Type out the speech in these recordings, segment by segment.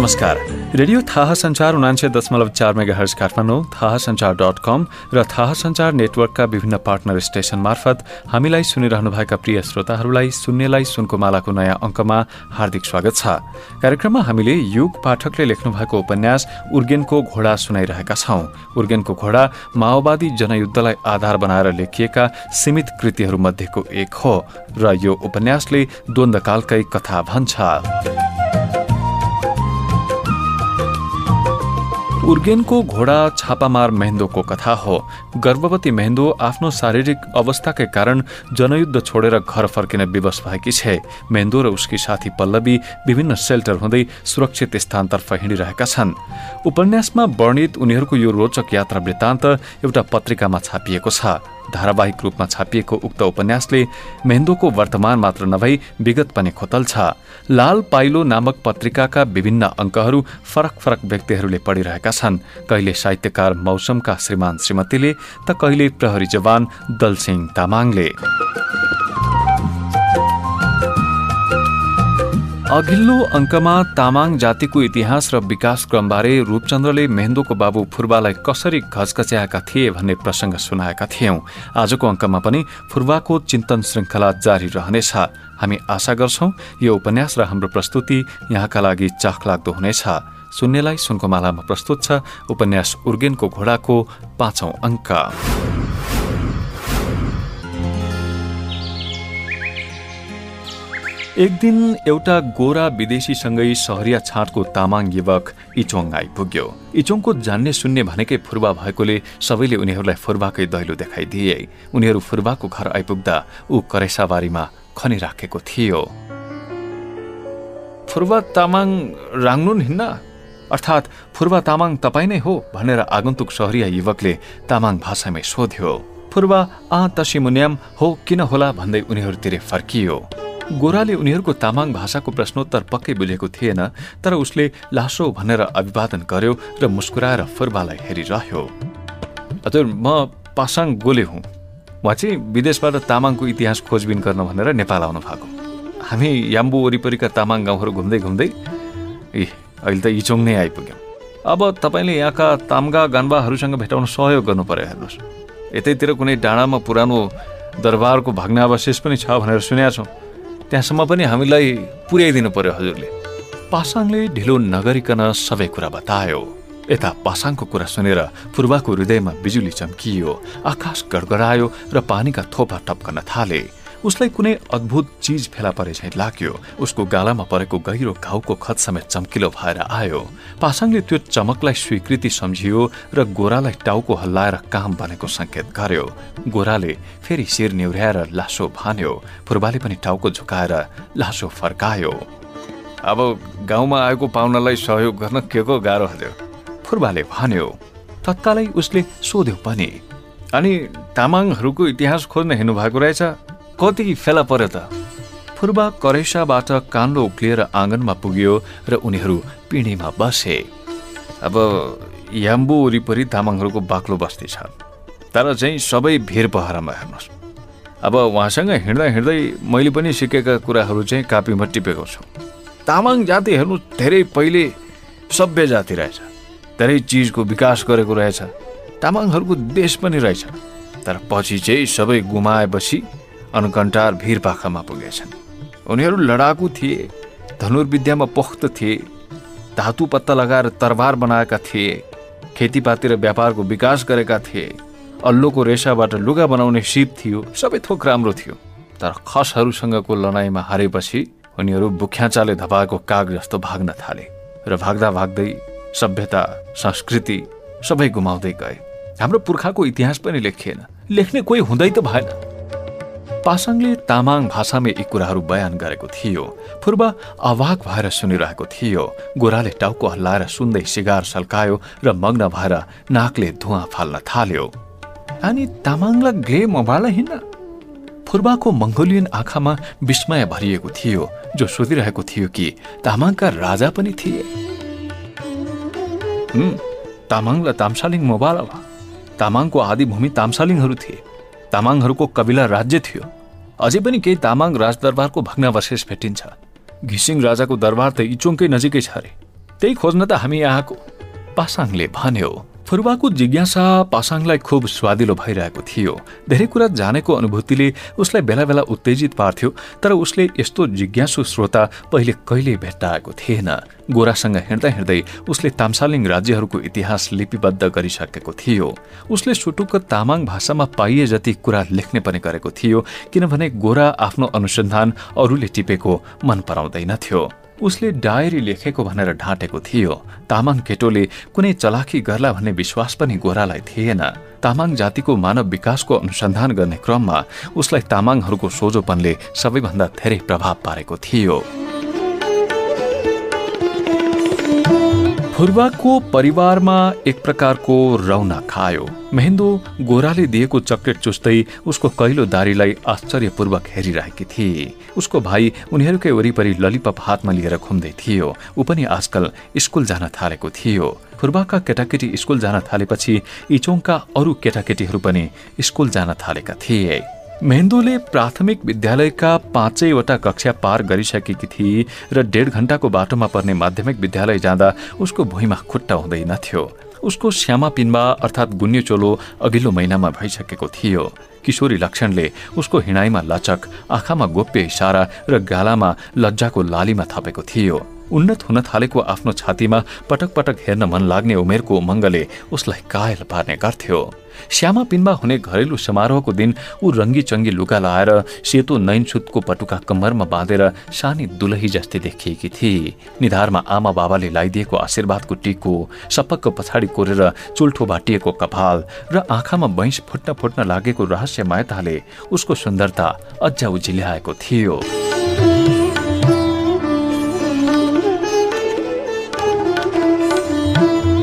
नमस्कार। रेडियो थाहा संचार उनान्से दशमलव चार मेगा हर्स काठमाडौँ थाहा संचार डट कम र थाहा संचार नेटवर्कका विभिन्न पार्टनर स्टेशन मार्फत हामीलाई सुनिरहनुभएका प्रिय श्रोताहरूलाई सुन्नेलाई सुनको मालाको नयाँ अङ्कमा हार्दिक स्वागत छ। कार्यक्रममा हामीले युग पाठकले लेख्नु भएको उपन्यास उर्गेनको घोडा सुनाइरहेका छौं। उर्गेनको घोडा माओवादी जनयुद्धलाई आधार बनाएर लेखिएका सीमित कृतिहरूमध्येको एक हो र यो उपन्यासले द्वन्द्वकालकै कथा भन्छ। उर्गेनको घोडा छापामार मेहेन्दोको कथा हो। गर्भवती मेहेन्दो आफ्नो शारीरिक अवस्थाकै कारण जनयुद्ध छोडेर घर फर्किन विवश भएकी छे। मेहेन्दो र उसकी साथी पल्लवी विभिन्न सेल्टर हुँदै सुरक्षित स्थानतर्फ हिँडिरहेका छन्। उपन्यासमा वर्णित उनीहरूको यो रोचक यात्रा वृत्तान्त एउटा पत्रिकामा छापिएको छ। धारावाहिक रूपमा छापिएको उक्त उपन्यासले मेहेन्दोको वर्तमान मात्र नभई विगत पनि खोतल्छ। लाल पाइलो नामक पत्रिकाका विभिन्न अङ्कहरू फरक फरक व्यक्तिहरूले पढिरहेका छन्। कहिले साहित्यकार मौसमका श्रीमान श्रीमतीले त कहिले प्रहरी जवान दलसिंह तामाङले। अघिल्लो अङ्कमा तामाङ जातिको इतिहास र विकास क्रमबारे रूपचन्द्रले मेहेन्दोको बाबु फुर्बालाई कसरी घचकच्याएका थिए भन्ने प्रसङ्ग सुनाएका थियौं। आजको अङ्कमा पनि फुर्बाको चिन्तन श्रृङ्खला जारी रहनेछ। हामी आशा गर्छौं यो उपन्यास र हाम्रो प्रस्तुति यहाँका लागि चाखलाग्दो हुनेछ। सुन्नेलाई सुनको मालामा प्रस्तुत छ उपन्यास उर्गेनको घोडाको पाँचौं अङ्क। एक दिन एउटा गोरा विदेशीसँगै सहरिया छाँटको तामाङ युवक इचोङ आइपुग्यो। इचोङको जान्ने सुन्ने भनेकै फुर्बा भएकोले सबैले उनीहरूलाई फुर्बाकै दैलो देखाइदिए। उनीहरू फुर्बाको घर आइपुग्दा ऊ करेसाबारीमा खनिराखेको थियो। फुर्बा तामाङ राङ्नुन हिन्न अर्थात् फुर्बा तामाङ तपाईँ नै हो भनेर आगन्तुक सहरिया युवकले तामाङ भाषामै सोध्यो। फुर्बा आ तसिमुन्याम हो किन होला? भन्दै उनीहरूतिर फर्कियो। गोराले उनीहरूको तामाङ भाषाको प्रश्नोत्तर पक्कै बुझेको थिएन तर उसले लासो भनेर अभिवादन गर्यो र मुस्कुराएर फुर्बालाई हेरिरह्यो। हजुर म पासाङ गोले हुँ। उहाँ चाहिँ विदेशबाट तामाङको इतिहास खोजबिन गर्न भनेर नेपाल आउनु भएको। हामी याम्बु वरिपरिका तामाङ गाउँहरू घुम्दै घुम्दै ए अहिले त इचोङ नै आइपुग्यौँ। अब तपाईँले यहाँका तामगा गान्बाहरूसँग भेटाउन सहयोग गर्नु पर्यो हेर्नुहोस्। यतैतिर कुनै डाँडामा पुरानो दरबारको भग्नावशेष पनि छ भनेर सुनेका छौँ। त्यहाँसम्म पनि हामीलाई पुर्याइदिनु पर्यो हजुरले। पासाङले ढिलो नगरिकन सबै कुरा बतायो। यता पासाङको कुरा सुनेर पूर्वाको हृदयमा बिजुली चम्कियो आकाश गडगडायो र पानीका थोपा टप्कन थाले। उसलाई कुनै अद्भुत चिज फेला परे झैँ लाग्यो। उसको गालामा परेको गहिरो घाउको खत समेत चम्किलो भएर आयो। पासाङले त्यो चमकलाई स्वीकृति सम्झियो र गोरालाई टाउको हल्लाएर काम बनेको संकेत गर्यो। गोराले फेरि शिर निहुर्याएर लासो भान्यो। फुर्बाले पनि टाउको झुकाएर लासो फर्कायो। अब गाउँमा आएको पाहुनालाई सहयोग गर्न के को गाह्रो हल्यो? फुर्बाले भन्यो। तत्कालै उसले सोध्यो पनि अनि तामाङहरूको इतिहास खोज्न हिँड्नु भएको रहेछ? कति फेला पर्यो त? फुर्बा करेसाबाट कान्लो उक्लिएर आँगनमा पुग्यो र उनीहरू पिँढीमा बसे। अब याम्बु वरिपरि तामाङहरूको बाक्लो बस्ती छ। तर चाहिँ सबै भिर पहरामा हेर्नुहोस्। अब उहाँसँग हिँड्दा हिँड्दै मैले पनि सिकेका कुराहरू चाहिँ कापीमा टिपेको छु। तामाङ जाति हेर्नु धेरै पहिले सभ्य जाति रहेछ। धेरै चिजको विकास गरेको रहेछ। तामाङहरूको देश पनि रहेछ। तर पछि चाहिँ सबै गुमाएपछि अनुकन्टार भिरपाखामा पुगेछन्। उनीहरू लडाकु थिए धनुर्विद्यामा पोख्त थिए धातु पत्ता लगाएर तरबार बनाएका थिए खेतीपाती र व्यापारको विकास गरेका थिए अल्लोको रेसाबाट लुगा बनाउने सिप थियो सबै थोक राम्रो थियो। तर खसहरूसँगको लडाइँमा हारेपछि उनीहरू बुख्याचाले धपाएको काग जस्तो भाग्न थाले र भाग्दा भाग्दै सभ्यता संस्कृति सबै गुमाउँदै गए। हाम्रो पुर्खाको इतिहास पनि लेखिएन। लेख्ने कोही हुँदै त भएन। पासाङले तामाङ भाषामा यी कुराहरू बयान गरेको थियो। फुर्बा अवाक भएर सुनिरहेको थियो गोराले टाउको हल्लाएर सुन्दै सिगार सल्कायो र मग्न भएर नाकले धुवा फाल्न थाल्यो। अनि तामाङलाई गे मबाल हिँड्न? फुर्बाको मङ्गोलियन आँखामा विस्मय भरिएको थियो जो सोधिरहेको थियो कि तामाङका राजा पनि थिए। तामाङलाई तामसालिङ मोबाल तामाङको आदिभूमि तामसालिङहरू थिए। तामाङहरूको कविला राज्य थियो। अझै पनि केही तामाङ राजदरबारको भग्नावशेष भेटिन्छ। घिसिङ राजाको दरबार त इचोङकै नजिकै छ अरे त्यही खोज्न त हामी आएको पासाङले भन्यो फुर्बाको जिज्ञासा पासाङलाई खुब स्वादिलो भइरहेको थियो। धेरै कुरा जानेको अनुभूतिले उसलाई बेला बेला उत्तेजित पार्थ्यो तर उसले यस्तो जिज्ञासु श्रोता पहिले कहिल्यै भेट्टाएको थिएन। गोरासँग हिँड्दा हिँड्दै उसले तामसालिङ राज्यहरूको इतिहास लिपिबद्ध गरिसकेको थियो। उसले सुटुक्क तामाङ भाषामा पाइए जति कुरा लेख्ने पनि गरेको थियो किनभने गोरा आफ्नो अनुसन्धान अरूले टिपेको मन पराउँदैनथ्यो उसले डायरी लेखेको भनेर ढाँटेको थियो। तामाङ केटोले कुनै चलाखी गर्ला भन्ने विश्वास पनि गोरालाई थिएन। तामाङ जातिको मानव विकासको अनुसन्धान गर्ने क्रममा उसलाई तामाङहरूको सोझोपनले सबैभन्दा धेरै प्रभाव पारेको थियो। फुर्बाको परिवारमा एक प्रकारको रौना खायो। मेहेन्दो गोराले दिएको चक्लेट चुस्दै उसको कैलो दारीलाई आश्चर्यपूर्वक हेरिरहेकी थिए। उसको भाइ उनीहरूकै वरिपरि ललिपप हातमा लिएर घुम्दै थियो। ऊ पनि आजकल स्कुल जान थालेको थियो। फुर्बाका केटाकेटी स्कुल जान थालेपछि इचोङका अरू केटाकेटीहरू पनि स्कुल जान थालेका थिए। मेहेन्दोले प्राथमिक विद्यालयका पाँचैवटा कक्षा पार गरिसकेकी थिए र डेढ घण्टाको बाटोमा पर्ने माध्यमिक विद्यालय जाँदा उसको भुइँमा खुट्टा हुँदैनथ्यो उसको श्यामा पिन्बा अर्थात् गुन्यु चोलो अघिल्लो महिनामा भइसकेको थियो। किशोरी लक्षणले उसको हिँडाइमा लचक आँखामा गोप्य इसारा र गालामा लज्जाको लालीमा थपेको थियो। उन्नत हुन थालेको आफ्नो छातीमा पटक पटक हेर्न मन लाग्ने उमेरको उमङ्गले उसलाई कायल पार्ने गर्थ्यो। श्यामा पिनमा हुने घरेलु समारोहको दिन ऊ रङ्गी चङ्गी लुगा लाएर सेतो नैनसुतको पटुका कम्मरमा बाँधेर सानी दुलही जस्तै देखिएकी थिए निधारमा आमा बाबाले लगाइदिएको आशीर्वादको टिको सपक्क पछाडि कोरेर चुल्ठो बाटिएको कपाल र आँखामा बैंस फुट्न फुट्न लागेको रहस्य मायताले उसको सुन्दरता अझ उझिल्याएको थियो।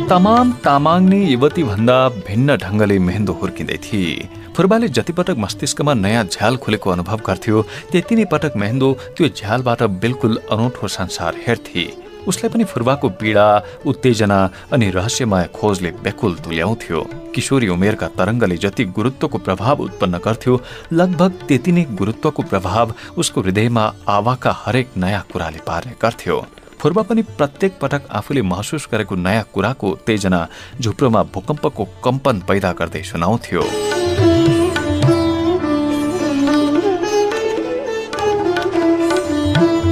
तमाम तामाङ्ने युवती भन्दा भिन्न ढङ्गले मेहेन्दो हुर्किँदै थिए फुर्बाले जतिपटक मस्तिष्कमा नयाँ झ्याल खुलेको अनुभव गर्थ्यो त्यति नै पटक मेहेन्दो त्यो झ्यालबाट बिल्कुल अनौठो संसार हेर्थे। उसलाई पनि फुर्बाको पीडा उत्तेजना अनि रहस्यमय खोजले व्याकुल तुल्याउँथ्यो। किशोरी उमेरका तरङ्गले जति गुरुत्वको प्रभाव उत्पन्न गर्थ्यो लगभग त्यति नै गुरुत्वको प्रभाव उसको हृदयमा आवाका हरेक नयाँ कुराले पार्ने गर्थ्यो। फुर्बा पनि प्रत्येक पटक आफूले महसुस गरेको नयाँ कुराको उत्तेजना झुप्रोमा भूकम्पको कम्पन पैदा गर्दै सुनाउँथ्यो।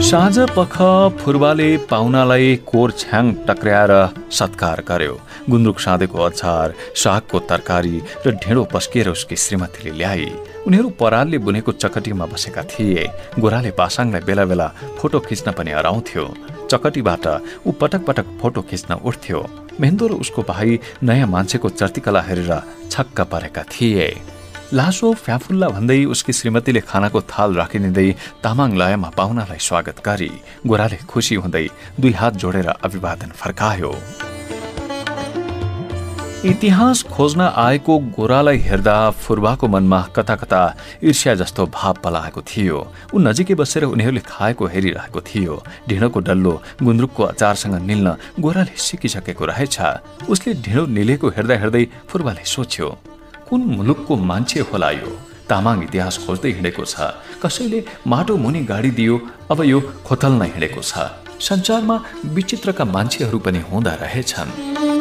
साँझ पख फुर्बाले पाहुनालाई कोर छ्याङ टक्र्याएर सत्कार गर्यो। गुन्द्रुक साँधेको अचार सागको तरकारी र ढेँडो पस्किएर उसकी श्रीमतीले ल्याए उनीहरू परालले बुनेको चकटीमा बसेका थिए। गोराले पासाङलाई बेला बेला फोटो खिच्न पनि हराउँथ्यो। चकटीबाट ऊ पटक पटक फोटो खिच्न उठ्थ्यो। मेहेन्दो उसको भाइ नयाँ मान्छेको चर्तिकला हेरेर छक्क परेका थिए। लासो फ्याफुल्ला भन्दै उसकी श्रीमतीले खानाको थाल राखिदिँदै तामाङ लयमा पाहुनालाई स्वागत गरी गोराले खुसी हुँदै दुई हात जोडेर अभिवादन फर्कायो। इतिहास खोज्न आएको गोरालाई हेर्दा फुर्बाको मनमा कता कता ईर्ष्या जस्तो भाव पलाएको थियो। ऊ नजिकै बसेर उनीहरूले खाएको हेरिरहेको थियो। ढिँडोको डल्लो गुन्द्रुकको अचारसँग निल्न गोराले सिकिसकेको रहेछ। उसले ढिँडो निलेको हेर्दा हेर्दै फुर्बाले सोच्यो कुन मुलुकको मान्छे होला यो? तामाङ इतिहास खोज्दै हिँडेको छ। कसैले माटो मुनि गाडी दियो अब यो खोतल्न हिँडेको छ। संसारमा विचित्रका मान्छेहरू पनि हुँदा रहेछन्।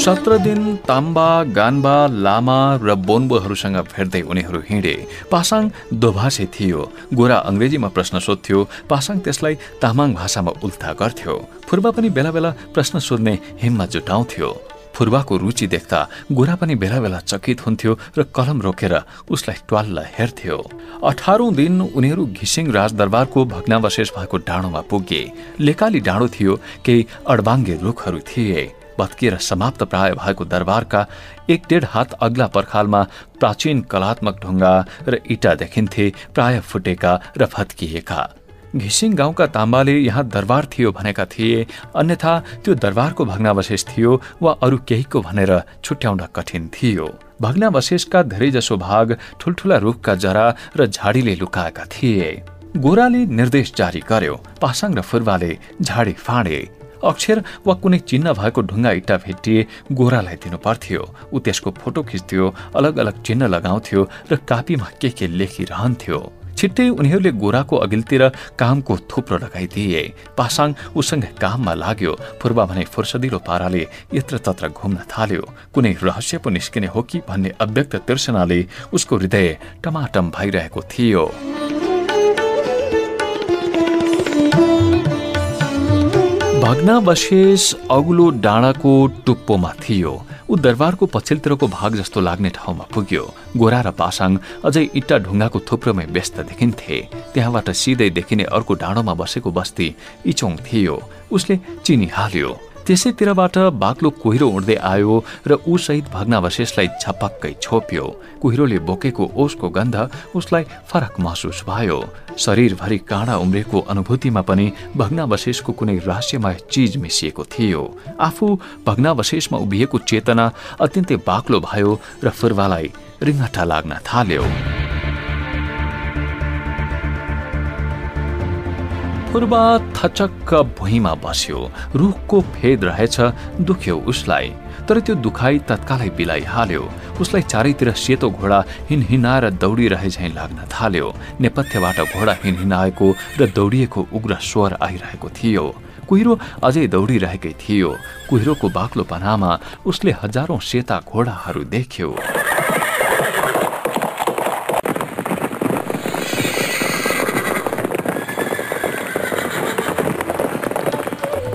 सत्र दिन ताम्बा गान्बा लामा र बोन्बोहरूसँग भेट्दै उनीहरू हिँडे। पासाङ दोभाषे थियो। गोरा अङ्ग्रेजीमा प्रश्न सोध्थ्यो। पासाङ त्यसलाई तामाङ भाषामा उल्था गर्थ्यो। फुर्बा पनि बेला बेला प्रश्न सोध्ने हिम्मत जुटाउँथ्यो। फुर्बाको रुचि देख्दा गोरा पनि बेला बेला चकित हुन्थ्यो र कलम रोकेर उसलाई ट्वाल्ल हेर्थ्यो। अठारौं दिन उनीहरू घिसिङ राजदरबारको भग्नावशेष भएको डाँडोमा पुगे। लेकाली डाँडो थियो केही अडबाङ्गे रुखहरू थिए। भत्किएर समाप्त प्राय भएको दरबारका एक डेढ हात अग्ला पर्खालमा प्राचीन कलात्मक ढुङ्गा र इटा देखिन्थे प्राय फुटेका र फत्किएका। घिसिङ गाउँका ताम्बाले यहाँ दरबार थियो भनेका थिए अन्यथा त्यो दरबारको भग्नावशेष थियो वा अरू केहीको भनेर छुट्याउन कठिन थियो। भग्नावशेषका धेरैजसो भाग ठुल्ठुला रुखका जरा र झाडीले लुकाएका थिए। गोराले निर्देश जारी गर्यो पासाङ र फुर्बाले झाडी फाँडे। अक्षर वा कुनै चिन्ह भएको ढुङ्गा इट्टा भेटिए गोरालाई दिनु पर्थ्यो। ऊ त्यसको फोटो खिच्थ्यो अलग अलग चिन्ह लगाउँथ्यो र कापीमा के के लेखिरहन्थ्यो। छिट्टै उनीहरूले गोराको अघिल्तिर कामको थुप्रो लगाइदिए। पासाङ उसँग काममा लाग्यो। पूर्वा भने फुर्सदिलो पाराले यत्र तत्र घुम्न थाल्यो। कुनै रहस्य पो निस्किने हो कि भन्ने अव्यक्त तिर्सनाले उसको हृदय टमाटम भइरहेको थियो। भग्नावशेष अग्लो डाँडाको टुप्पोमा थियो। ऊ दरबारको पछिल्तिरको भाग जस्तो लाग्ने ठाउँमा पुग्यो। गोरा र पासाङ अझै इट्टा ढुङ्गाको थुप्रोमै व्यस्त देखिन्थे। त्यहाँबाट सिधै देखिने अर्को डाँडोमा बसेको बस्ती इचोङ थियो। उसले चिनिहाल्यो त्यसैतिरबाट बाक्लो कुहिरो उड्दै आयो र ऊ सहित भग्नावशेषलाई छपक्कै छोप्यो। कुहिरोले बोकेको ओसको गन्ध उसलाई फरक महसुस भयो। शरीरभरि काँडा उम्रेको अनुभूतिमा पनि भग्नावशेषको कुनै रहस्यमय चिज मिसिएको थियो। आफू भग्नावशेषमा उभिएको चेतना अत्यन्तै बाक्लो भयो र फुर्वालाई रिङ्गटा लाग्न थाल्यो। पूर्वा थचक्क भुइँमा बस्यो। रुखको फेद रहेछ दुख्यो उसलाई। तर त्यो दुखाइ तत्कालै बिलाइहाल्यो उसलाई चारैतिर सेतो घोडा हिनहिनाएर दौडिरहे झैँ लाग्न थाल्यो। नेपथ्यबाट घोडा हिनहिनाएको र दौडिएको उग्र स्वर आइरहेको थियो। कुहिरो अझै दौडिरहेकै थियो। कुहिरोको बाक्लो पनामा उसले हजारौं सेता घोडाहरू देख्यो।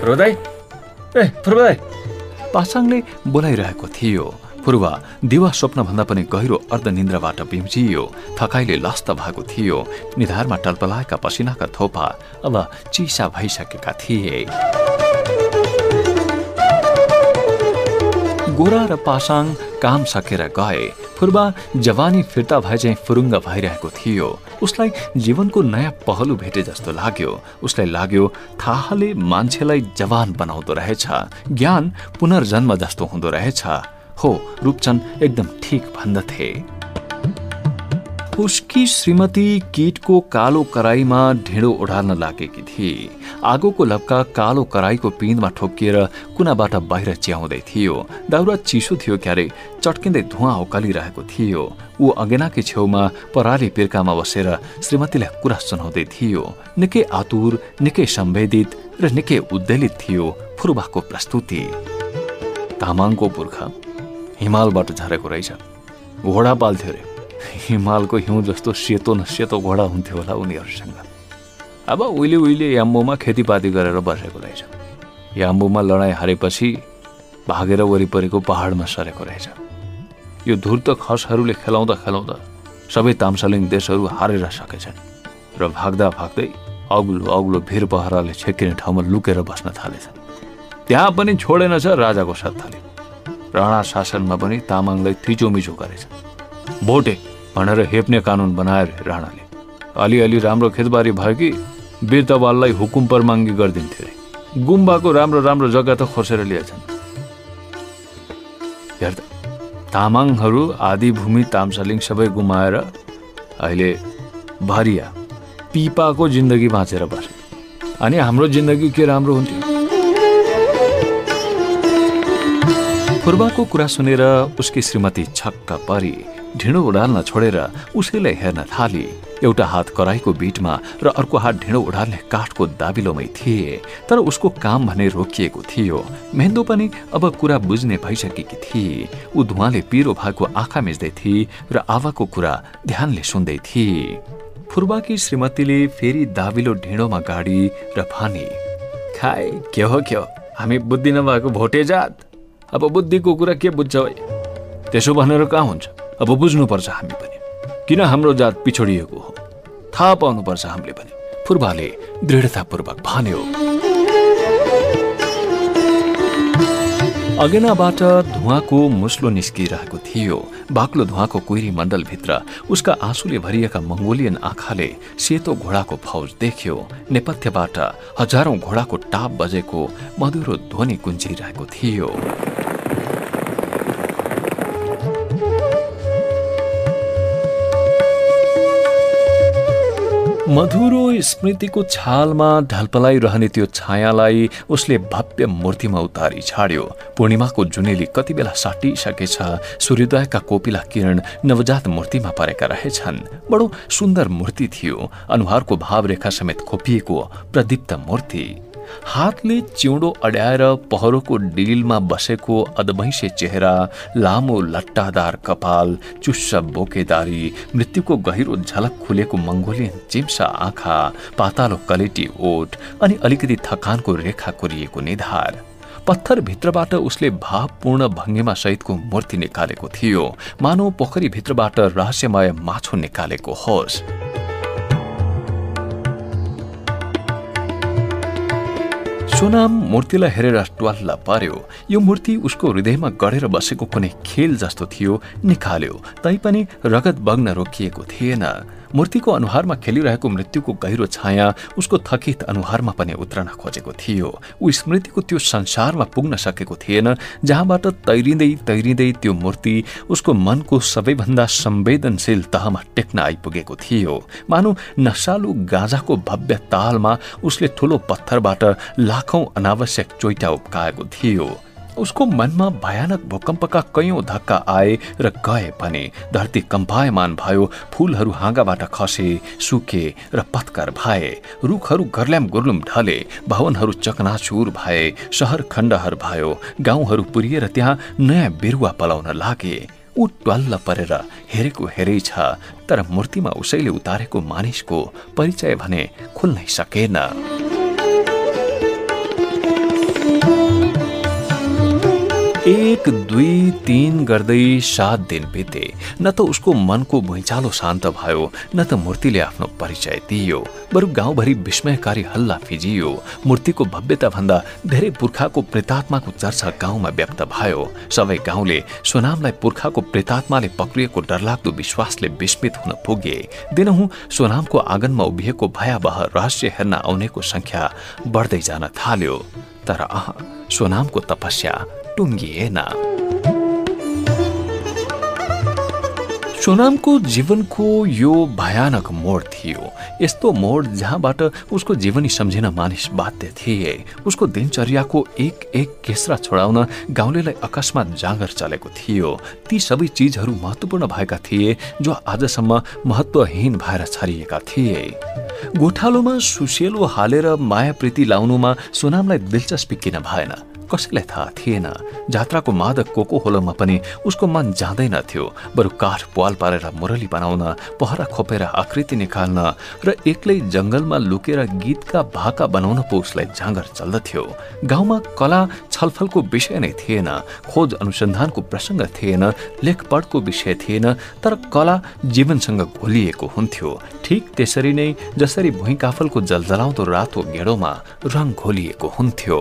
फुर्वदाई ए फुर्वदाई पासाङले बोलाइरहेको थियो। पूर्वा दिवा स्वप्नभन्दा पनि गहिरो अर्धनिन्द्रबाट बिम्जियो थकाइले लस्त भएको थियो। निधारमा टल्पलाएका पसिनाका थोपा अब चिसा भइसकेका थिए। गोरा र पासाङ काम सकेर गए। फुर्बा जवानी फिर्ता भए चाहिँ फुरुङ्ग भइरहेको थियो। उसलाई जीवनको नयाँ पहलु भेटे जस्तो लाग्यो। उसलाई लाग्यो थाहाले मान्छेलाई जवान बनाउँदो रहेछ ज्ञान पुनर्जन्म जस्तो हुँदो रहेछ। हो रूपचन्द एकदम ठिक भन्दथे। उसकी श्रीमती किटको कालो कराईमा ढिँडो ओढाल्न लागेकी थिए। आगोको लप्का कालो कराईको पिँधमा ठोकिएर कुनाबाट बाहिर च्याउँदै थियो। दाउरा चिसो थियो क्यारे चट्किँदै धुवा उकालिरहेको थियो। ऊ अगेनाकै छेउमा पराली पिर्कामा बसेर श्रीमतीलाई कुरा सुनाउँदै थियो। निकै आतुर निकै सम्वेदित र निकै उद्वेलित थियो फुर्बाको प्रस्तुति। तामाङको पुर्खा हिमालबाट झरेको रहेछ। घोडा पाल्थ्यो रे। हिमालको हिउँ जस्तो सेतो न सेतो घोडा हुन्थ्यो होला उनीहरूसँग। अब उहिले उहिले याम्बोमा खेतीपाती गरेर बसेको रहेछ। याम्बोमा लडाइँ हारेपछि भागेर वरिपरिको पहाडमा सरेको रहेछ। यो धुर्त खसहरूले खेलाउँदा खेलाउँदा सबै तामसालिङ देशहरू हारेर सकेछन् र भाग्दा भाग्दै अग्लो अग्लो भिर पहराले छेकिने ठाउँमा लुकेर बस्न थालेछन्। त्यहाँ पनि छोडेन छ राजाको सत्ताले। राणा शासनमा पनि तामाङलाई थिचोमिचो गरेछ भोटे भनेर हेप्ने कानुन बनायो राणाले। अलिअलि राम्रो खेतबारी भयो कि बिर्तवाललाई हुकुम परमाङ्गी गरिदिन्थे अरे गुम्बाको राम्रो राम्रो जग्गा त खोसेर लिएछन्। हेर्दा तामाङहरू आदि भूमि तामसालिङ सबै गुमाएर अहिले भरिया पिपाको जिन्दगी बाँचेर बसे। अनि हाम्रो जिन्दगी के राम्रो हुन्थ्यो? पूर्वाको कुरा सुनेर उसकी श्रीमती छक्क परी ढिँडो उडाल्न छोडेर उसैलाई हेर्न थाली। एउटा हात कराईको बिटमा र अर्को हात ढिँडो उडाल्ने काठको दाबिलोमै थिए तर उसको काम भने रोकिएको थियो। मेहेन्दो पनि अब कुरा बुझ्ने भइसकेकी थिए। ऊ धुवाले पिरो भएको आँखा मिच्दै थिए र आवाको कुरा ध्यानले सुन्दै थिए। फुर्बाकी श्रीमतीले फेरि दाबिलो ढिँडोमा गाडी र फानी खाए के हो के हो? हामी बुद्धि नभएको भोटे जात। अब बुद्धिको कुरा के बुझ्छ? त्यसो भनेर कहाँ हुन्छ? अब बुझ्नुपर्छ हामी पनि। किन हाम्रो जात पिछडिएको हो? थाहा पाउनुपर्छ हामीले पनि। फुर्बाले दृढतापूर्वक भन्यो। अगेनाबाट धुवाको मुस्लो निस्किरहेको थियो। बाक्लो धुवाको कुहिरी मण्डलभित्र उसका आँसुले भरिएका मङ्गोलियन आँखाले सेतो घोडाको फौज देख्यो। नेपथ्यबाट हजारौं घोडाको टाप बजेको मधुरो ध्वनि गुन्जिरहेको थियो। मधुरो स्मृतिको छालमा ढलपलाइरहने त्यो छायालाई उसले भव्य मूर्तिमा उतारी छाड्यो पूर्णिमाको जुनेली कति बेला साटिसकेछ सूर्योदयका कोपिला किरण नवजात मूर्तिमा परेका रहेछन्। बडो सुन्दर मूर्ति थियो। अनुहारको भावरेखा समेत खोपिएको प्रदीप्त मूर्ति। हातले चिउँडो अड्याएर पहरोको डिलमा बसेको अदभैँसे चेहरा लामो लट्टादार कपाल चुस्स बोकेदारी मृत्युको गहिरो झलक खुलेको मङ्गोलियन चिम्सा आँखा पातालो कलेटी ओठ अनि अलिकति थकानको रेखा कोरिएको निधार। पत्थरभित्रबाट उसले भावपूर्ण भङ्गीमा सहितको मूर्ति निकालेको थियो। मानव पोखरीभित्रबाट रहस्यमय माछो निकालेको होस्। सोनाम मूर्तिलाई हेरेर ट्वाल्ला पर्यो। यो मूर्ति उसको हृदयमा गढेर बसेको कुनै खेल जस्तो थियो निकाल्यो तैपनि रगत बग्न रोकिएको थिएन। मूर्तिको अनुहारमा खेलिरहेको मृत्युको गहिरो छाया उसको थकित अनुहारमा पनि उत्रन खोजेको थियो। ऊ स्मृतिको त्यो संसारमा पुग्न सकेको थिएन जहाँबाट तैरिँदै तैरिँदै त्यो मूर्ति उसको मनको सबैभन्दा संवेदनशील तहमा टेक्न आइपुगेको थियो। मानौ नसालु गाजाको भव्य तालमा उसले ठूलो पत्थरबाट लाखौं अनावश्यक चोइटा उप्काएको थियो। उसको मनमा भयानक भूकम्पका कैयौं धक्का आए र गए पनि। धरती कम्पायमान भयो फूलहरू हाँगाबाट खसे सुके र पत्कर भए रुखहरू गर्ल्याम गुर्लुम ढले भवनहरू चकनाचुर भए सहर खण्डहर भयो गाउँहरू पुरिएर त्यहाँ नयाँ बिरुवा पलाउन लागे। ऊ ट्वाल्ल परेर हेरेको हेरै छ तर मूर्तिमा उसैले उतारेको मानिसको परिचय भने खुल्नै सकेन। एक दुई तीन गर्दै सात दिन बिते। न त उसको मनको भुइँचालो शान्त भयो न त मूर्तिले आफ्नो परिचय दियो। बरु गाउँभरि विस्मयकारी हल्ला फिजियो। मूर्तिको भव्यता भन्दा धेरै पुर्खाको प्रेतात्माको चर्चा गाउँमा व्यक्त भयो। सबै गाउँले सोनामलाई पुर्खाको प्रेतात्माले पक्रिएको डरलाग्दो विश्वासले विस्मित हुन पुगे। दिनहुँ सोनामको आँगनमा उभिएको भयावह रहस्य हेर्न आउनेको संख्या बढ्दै जान थाल्यो। तर अह सोनामको तपस्या टुङ्गिएन सोनामको जीवनको यो भयानक मोड थियो। यस्तो मोड जहाँबाट उसको जीवनी सम्झिन मानिस बाध्य थिए। उसको दिनचर्याको एक एक केस्रा छोडाउन गाउँलेलाई अकस्मात जाँगर चलेको थियो। ती सबै चिजहरू महत्वपूर्ण भएका थिए जो आजसम्म महत्वहीन भएर छरिएका थिए। गोठालोमा सुसेलो हालेर माया प्रीति लाउनुमा सोनामलाई दिलचस्पी किन भएन? कसैलाई थाहा थिएन। जात्राको मादक कोको होलोमा पनि उसको मन जाँदैनथ्यो बरु काठ पाल पारेर मुरली बनाउन पहरा खोपेर आकृति निकाल्न र एक्लै जंगलमा लुकेर गीतका भाका बनाउन पो उसलाई जाँगर चल्दथ्यो। गाउँमा कला छलफलको विषय नै थिएन खोज अनुसन्धानको प्रसङ्ग थिएन लेखपढको विषय थिएन तर कला जीवनसँग घोलिएको हुन्थ्यो। ठिक त्यसरी नै जसरी भुइँकाफलको जलजलाउँदो रातो गेडोमा रङ घोलिएको हुन्थ्यो।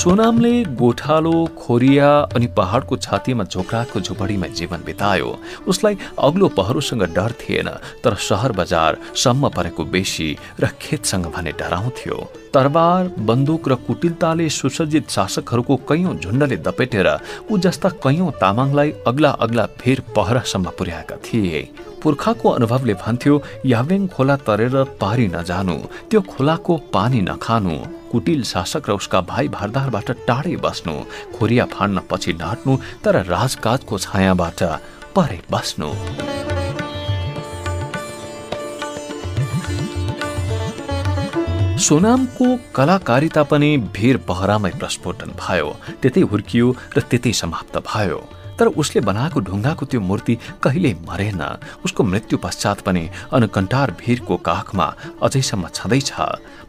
सोनामले गोठालो खोरिया अनि पहाडको छातीमा झोक्राको झुपडीमा जीवन बितायो। उसलाई अग्लो पहरोसँग डर थिएन तर सहर बजार सम्म परेको बेसी र खेतसँग भने डराउँथ्यो। तरबार बन्दुक र कुटिलताले सुसज्जित शासकहरूको कैयौं झुण्डले दपेटेर ऊ जस्ता कैयौं तामाङलाई अग्ला अग्ला फेर पहरासम्म पुर्याएका थिए। पुर्खाको अनुभवले भन्थ्यो यावेङ खोला तरेर पारी नजानु त्यो खोलाको पानी नखानु। कुटिल शासक र उसका भाइ भारदारबाट टाढै बस्नु। खोरिया फाड्न पछि ढाट्नु तर राजकाजको छायाबाट परे बस्नु। सोनामको कलाकारिता पनि भिर पहरामै प्रस्फोटन भयो। त्यतै हुर्कियो र त्यतै समाप्त भयो। तर उसले बनाएको ढुङ्गाको त्यो मूर्ति कहिल्यै मरेन। उसको मृत्यु पश्चात पनि अनुकण्ठार भिरको काखमा अझैसम्म छँदैछ।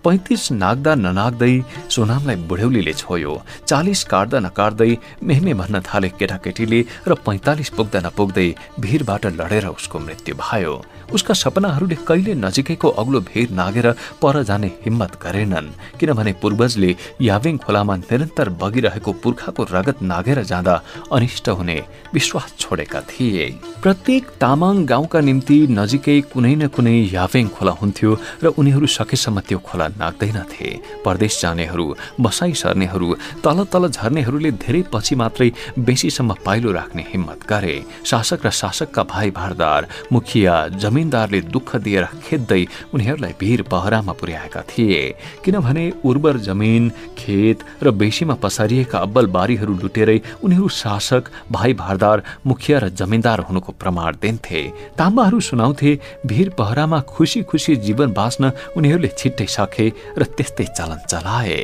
पैँतिस नाग्दा ननाग्दै सोनामलाई बुढ्यौलीले छोयो। चालिस काट्दा नकाट्दै मेहमे भन्न थाले केटाकेटीले र पैँतालिस पुग्दा नपुग्दै भिरबाट लडेर उसको मृत्यु भयो। उसका सपनाहरूले कहिले नजिकैको अग्लो भिर नागेर पर जाने हिम्मत गरेनन् किनभने पूर्वजले यावेङ खोलामा निरन्तर बगिरहेको पुर्खाको रगत नागेर जाँदा अनिष्ट हुने विश्वास छोडेका थिए। प्रत्येक तामाङ गाउँका निम्ति नजिकै कुनै न कुनै यावेङ खोला हुन्थ्यो र उनीहरू सकेसम्म त्यो खोला नाग्दैनथे परदेश जानेहरू बसाई सर्नेहरू तल तल झर्नेहरूले धेरै पछि मात्रै बेसीसम्म पाइलो राख्ने हिम्मत गरे। शासक र शासकका भाइ भारदार मुखिया जमिन जमिनदारले दुःख दिएर खेद्दै उनीहरूलाई भिर पहरामा पुर्याएका थिए। किनभने उर्वर जमिन खेत र बेसीमा पसारिएका अब्बल बारीहरू लुटेरै उनीहरू शासक भाइ भारदार मुखिया र जमिनदार हुनुको प्रमाण दिन्थे। ताम्बाहरू सुनाउँथे भिर पहरामा खुसी खुसी जीवन बाँच्न उनीहरूले छिट्टै सके र त्यस्तै चलन चलाए।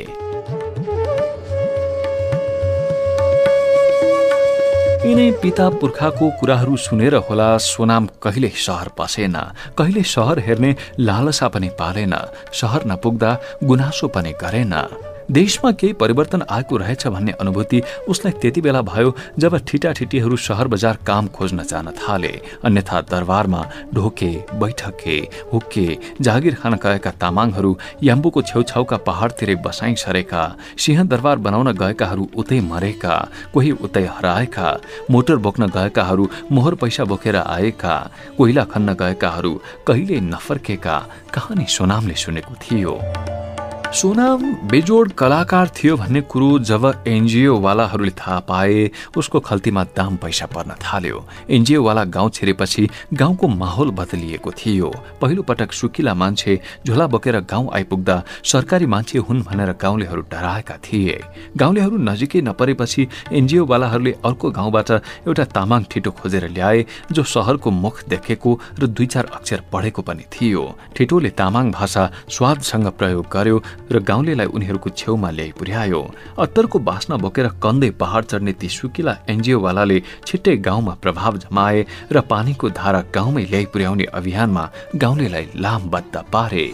यिनै पिता पुर्खाको कुराहरू सुनेर होला सोनाम कहिले सहर पसेन कहिले सहर हेर्ने लालसा पनि पालेन सहर नपुग्दा गुनासो पनि गरेन। देशमा केही परिवर्तन आएको रहेछ भन्ने अनुभूति उसलाई त्यति बेला भयो जब ठिटाठिटीहरू सहर बजार काम खोज्न जान थाले। अन्यथा दरबारमा ढोके बैठके हुक्के जागिर खान गएका तामाङहरू याम्बुको छेउछाउका पहाडतिरै बसाइ सरेका सिंह दरबार बनाउन गएकाहरू उतै मरेका कोही उतै हराएका मोटर बोक्न गएकाहरू मोहर पैसा बोकेर आएका कोइला खन्न गएकाहरू कहिले नफर्केका कहानी सोनामले सुनेको थियो। सोनाम बेजोड कलाकार थियो भन्ने कुरो जब एनजिओवालाहरूले थाहा पाए उसको खल्तीमा दाम पैसा पर्न थाल्यो। एनजिओवाला गाउँ छिरेपछि गाउँको माहौल बदलिएको थियो। पहिलो पटक सुकिला मान्छे झोला बोकेर गाउँ आइपुग्दा सरकारी मान्छे हुन् भनेर गाउँलेहरू डराएका थिए। गाउँलेहरू नजिकै नपरेपछि एनजिओवालाहरूले अर्को गाउँबाट एउटा तामाङ ठिटो खोजेर ल्याए जो सहरको मुख देखेको र दुई चार अक्षर पढेको पनि थियो। ठिटोले तामाङ भाषा स्वादसँग प्रयोग गर्यो र गाउँलेलाई उनीहरूको छेउमा ल्याइ पुर्यायो। अत्तरको बास्ना बोकेर कन्दै पहाड चढ्ने ती सुकिला एनजिओवालाले छिट्टै गाउँमा प्रभाव जमाए र पानीको धारा गाउँमै ल्याइ पुर्याउने अभियानमा गाउँलेलाई लामबद्ध पारे।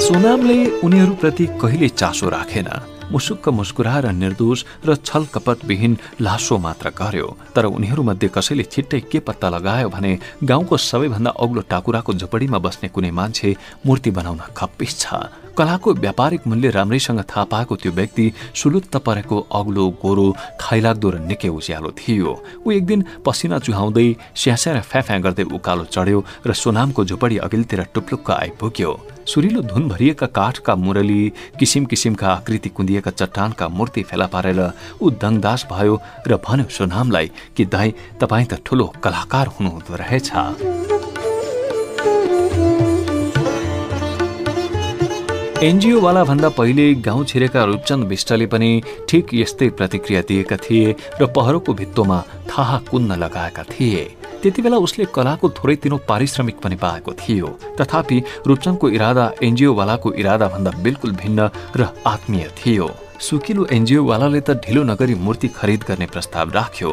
सोनामले उनीहरूप्रति कहिले चासो राखेन। मुसुक्क मुस्कुराएर निर्दोष र छल कपटविहीन लासो मात्र गर्यो। तर उनीहरूमध्ये कसैले छिट्टै के पत्ता लगायो भने गाउँको सबैभन्दा अग्लो टाकुराको झुपडीमा बस्ने कुनै मान्छे मूर्ति बनाउन खप्पिस छ। कलाको व्यापारिक मूल्य राम्रैसँग थाहा पाएको त्यो व्यक्ति सुलुत्त परेको अग्लो गोरो खाइलाग्दो र निकै उज्यालो थियो। ऊ एक दिन पसिना चुहाउँदै स्यास्या फ्याफ्या गर्दै उकालो चढ्यो र सोनामको झुपडी अघिल्तिर टुप्लुक्क आइपुग्यो। सुरिलो धुन भरिएका काठका मुरली किसिम किसिमका आकृति कुन्दिएका चट्टानका मूर्ति फेला पारेर ऊ दङदास भयो र भन्यो सोनामलाई कि दाई तपाईँ त ठुलो कलाकार हुनुहुँदो रहेछ। एनजिओवाला भन्दा पहिले गाउँ छिरेका रूपचन्द विष्टले पनि ठिक यस्तै प्रतिक्रिया दिएका थिए र पहरोको भित्तोमा थाहा कुन्न लगाएका थिए। त्यति बेला उसले कलाको थोरै तिनो पारिश्रमिक पनि पाएको थियो। तथापि रूपचन्दको इरादा एनजिओवालाको इरादा भन्दा बिल्कुल भिन्न र आत्मीय थियो। सुकिलो एनजिओवालाले त ढिलो नगरी मूर्ति खरिद गर्ने प्रस्ताव राख्यो।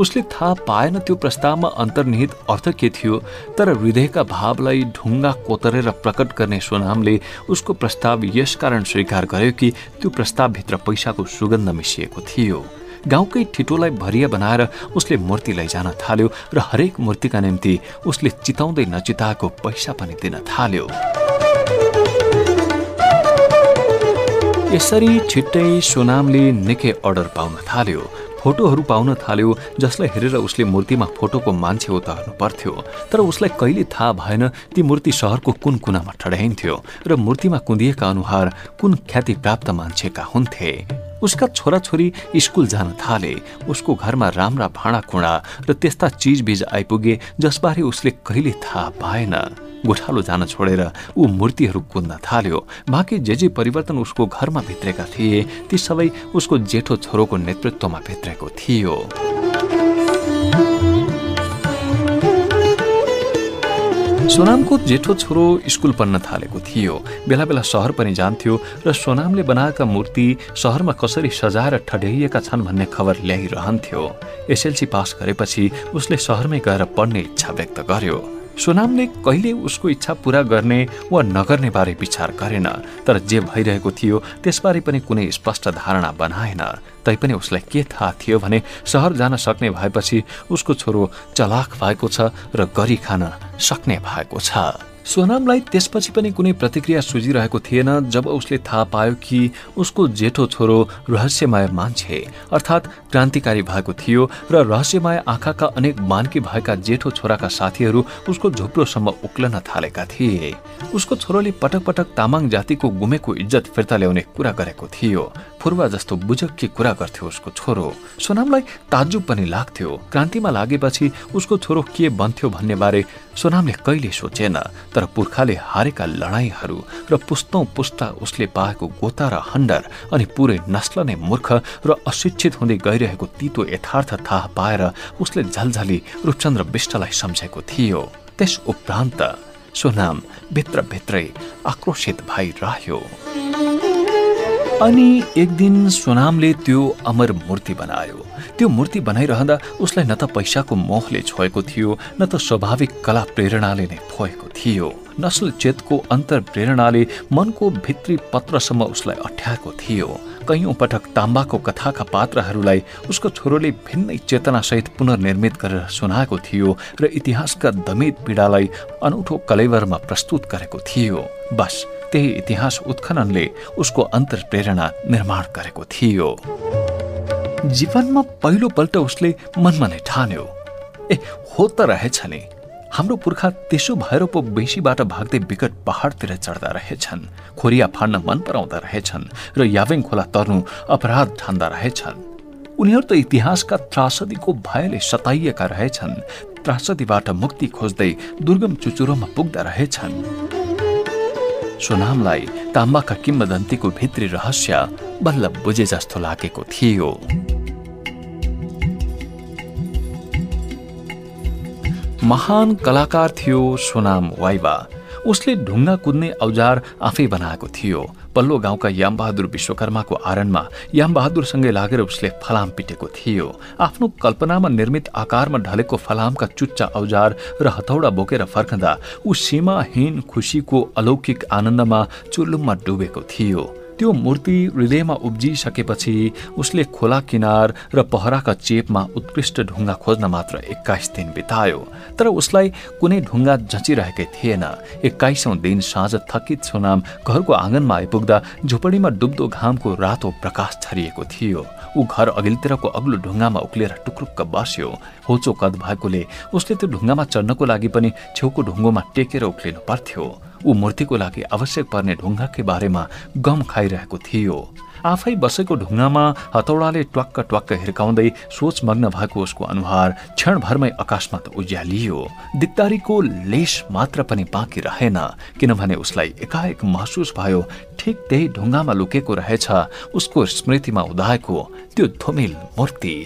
उसले थाहा पाएन त्यो प्रस्तावमा अन्तर्निहित अर्थ के थियो तर हृदयका भावलाई ढुङ्गा कोतरेर प्रकट गर्ने सोनामले उसको प्रस्ताव यसकारण स्वीकार गर्यो कि त्यो प्रस्तावभित्र पैसाको सुगन्ध मिसिएको थियो। गाउँकै ठिटोलाई भरिया बनाएर उसले मूर्ति लैजान थाल्यो र हरेक मूर्तिका निम्ति उसले चिताउँदै नचिताएको पैसा पनि दिन थाल्यो। यसरी छिट्टै सोनामले निकै अर्डर पाउन थाल्यो। फोटोहरू पाउन थाल्यो जसलाई हेरेर उसले मूर्तिमा फोटोको मान्छे उतार्नु पर्थ्यो। तर उसलाई कहिले थाहा भएन ती मूर्ति सहरको कुन कुनामा ठड्याइन्थ्यो र मूर्तिमा कुदिएका अनुहार कुन ख्याति प्राप्त मान्छेका हुन्थे। उसका छोराछोरी स्कुल जान थाले उसको घरमा राम्रा भाँडाकुँडा र त्यस्ता चिजबिज आइपुगे जसबारे उसले कहिले थाहा पाएन। गोठालो जान छोडेर ऊ मूर्तिहरू कुद्न थाल्यो। बाँकी जे जे परिवर्तन उसको घरमा भित्रेका थिए ती सबै उसको जेठो छोरोको नेतृत्वमा भित्रेको थियो। सोनामको जेठो छोरो स्कुल पढ्न थालेको थियो। बेला बेला सहर पनि जान्थ्यो र सोनामले बनाएका मूर्ति सहरमा कसरी सजाएर ठड्याइएका छन् भन्ने खबर ल्याइरहन्थ्यो। एसएलसी पास गरेपछि उसले सहरमै गएर पढ्ने इच्छा व्यक्त गर्यो। सोनामले कहिले उसको इच्छा पूरा गर्ने वा नगर्ने बारे विचार गरेन तर जे भइरहेको थियो त्यसबारे पनि कुनै स्पष्ट धारणा बनाएन। तैपनि उसलाई के थाहा थियो भने सहर जान सक्ने भएपछि उसको छोरो चलाक भएको छ र गरी खान सक्ने भएको छ। सोनामलाई त्यसपछि पनि कुनै प्रतिक्रिया सुझिरहेको थिएन जब उसले थाहा पायो कि उसको जेठो छोरो रहस्यमय मान्छे अर्थात् क्रान्तिकारी भएको थियो र रहस्यमय आँखाका अनेक मानकी भएका जेठो छोराका साथीहरू उसको झुप्रोसम्म उक्लन थालेका थिए। उसको छोरोले पटक पटक तामाङ जातिको गुमेको इज्जत फिर्ता ल्याउने कुरा गरेको थियो। पूर्वा जस्तो बुझक्की कुरा गर्थ्यो उसको छोरो। सोनामलाई ताजुब पनि लाग्थ्यो। क्रान्तिमा लागेपछि उसको छोरो के बन्थ्यो भन्ने बारे सोनामले कहिले सोचेन तर पुर्खाले हारेका लडाईँहरू र पुस्तौं पुस्ता उसले पाएको गोता र हन्डर अनि पुरै नस्ल नै मूर्ख र अशिक्षित हुँदै गइरहेको तितो यथार्थ थाहा पाएर उसले झलझली रूपचन्द्र विष्टलाई सम्झेको थियो। त्यस उपरान्त सोनाम भित्रभित्रै आक्रोशित भइरह्यो। अनि एक दिन सोनामले त्यो अमर मूर्ति बनायो। त्यो मूर्ति बनाइरहँदा उसलाई न त पैसाको मोहले छोएको थियो न त स्वाभाविक कला प्रेरणाले नै थोएको थियो। नस्ल चेतको अन्तर प्रेरणाले मनको भित्री पत्रसम्म उसलाई अठ्याएको थियो। कैयौं पटक ताम्बाको कथाका पात्रहरूलाई उसको छोरोले भिन्नै चेतनासहित पुनर्निर्मित गरेर सुनाएको थियो र इतिहासका दमित पीडालाई अनौठो कलेवरमा प्रस्तुत गरेको थियो। बस त्यही इतिहास उत्खननले उसको अन्तर प्रेरणा निर्माण गरेको थियो। जीवनमा पहिलो पल्ट उसले मनमा नै ठान्यो। ए हो त रहेछ नि। हाम्रो पुर्खा त्यसो भएर पो बेसीबाट भाग्दै विकट पहाडतिर चढ्दा रहेछन्। खोरिया फाड्न मन पराउँदा रहेछन् र यावेङ खोला तर्नु अपराध ठान्दा रहेछन्। उनीहरू त इतिहासका त्रासदीको भयले सताइएका रहेछन्। त्रासदीबाट मुक्ति खोज्दै दुर्गम चुचुरोमा पुग्दा रहेछन्। सोनामलाई ताम्बाका किम्बदन्तीको भित्री रहस्य बल्ल बुझे जस्तो लागेको थियो। महान कलाकार थियो सोनाम वाइबा उसले ढुङ्गा कुद्ने औजार आफै बनाएको थियो। पल्लो गाउँका यामबहादुर विश्वकर्माको आरणमा यामबहादुरसँगै लागेर उसले फलाम पिटेको थियो। आफ्नो कल्पनामा निर्मित आकारमा ढलेको फलामका चुच्चा औजार र हथौडा बोकेर फर्कँदा ऊ सीमाहीन खुसीको अलौकिक आनन्दमा चुल्लुममा डुबेको थियो। त्यो मूर्ति हृदयमा उब्जिसकेपछि उसले खोला किनार र पहराका चेपमा उत्कृष्ट ढुङ्गा खोज्न मात्र एक्काइस दिन बितायो। तर उसलाई कुनै ढुङ्गा जचिरहेकै थिएन। एक्काइसौँ दिन साँझ थकित सुनाम घरको आँगनमा आइपुग्दा झुपडीमा डुब्दो घामको रातो प्रकाश छरिएको थियो। ऊ घर अघिल्तिरको अग्लो ढुङ्गामा उक्लिएर टुक्रुक्क बस्यो। होचो कद भएकोले उसले त्यो ढुङ्गामा चढ्नको लागि पनि छेउको ढुङ्गोमा टेकेर उक्लिनु पर्थ्यो। ऊ मूर्तिको लागि आवश्यक पर्ने ढुङ्गाकै बारेमा गम खाइरहेको थियो। आफै बसेको ढुङ्गामा हतौडाले ट्वाक्क ट्वाक्क हिर्काउँदै सोचमग्न भएको उसको अनुहार क्षणभरमै आकाशमा त उज्यालियो। दिक्दारीको लेस मात्र पनि बाँकी रहेन किनभने उसलाई एकाएक महसुस भयो ठिक त्यही ढुङ्गामा लुकेको रहेछ उसको स्मृतिमा उदाएको त्यो धुमिल मूर्ति।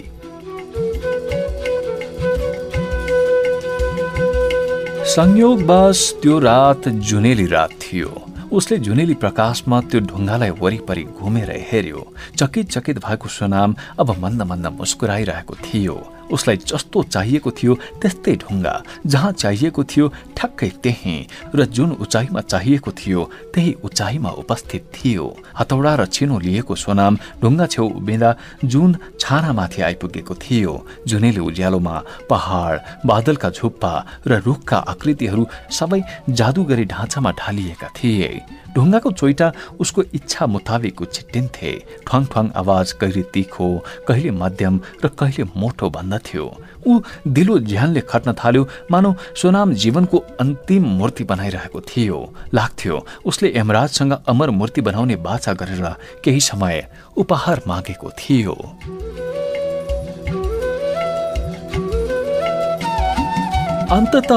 संयोगवश त्यो रात जुनेली रात थियो। उसले जुनेली प्रकाशमा त्यो ढुङ्गालाई वरिपरि घुमेर हेर्यो चकित चकित भएको सुनाम अब मन्द मन्द मुस्कुराइरहेको थियो। उसलाई जस्तो चाहिएको थियो त्यस्तै ढुङ्गा जहाँ चाहिएको थियो ठ्याक्कै त्यही र जुन उचाइमा चाहिएको थियो त्यही उचाइमा उपस्थित थियो। हतौडा र छिनो लिएको सोनाम ढुङ्गा छेउ उभिँदा जुन छानामाथि आइपुगेको थियो जुनेले उज्यालोमा पहाड बादलका झुप्पा र रुखका आकृतिहरू सबै जादुगरी ढाँचामा ढालिएका थिए। ढुङ्गाको चोइटा उसको इच्छा मुताबिक उछिट्टिन्थे ठ्वाङ ठ्वाङ आवाज कहिले तिखो कहिले मध्यम र कहिले मोटो भन्दथ्यो ऊ दिलो ज्यानले खट्न थाल्यो मानौ सोनाम जीवनको अन्तिम मूर्ति बनाइरहेको थियो। लाग्थ्यो उसले यमराजसँग अमर मूर्ति बनाउने बाचा गरेर केही समय उपहार मागेको थियो। अन्तत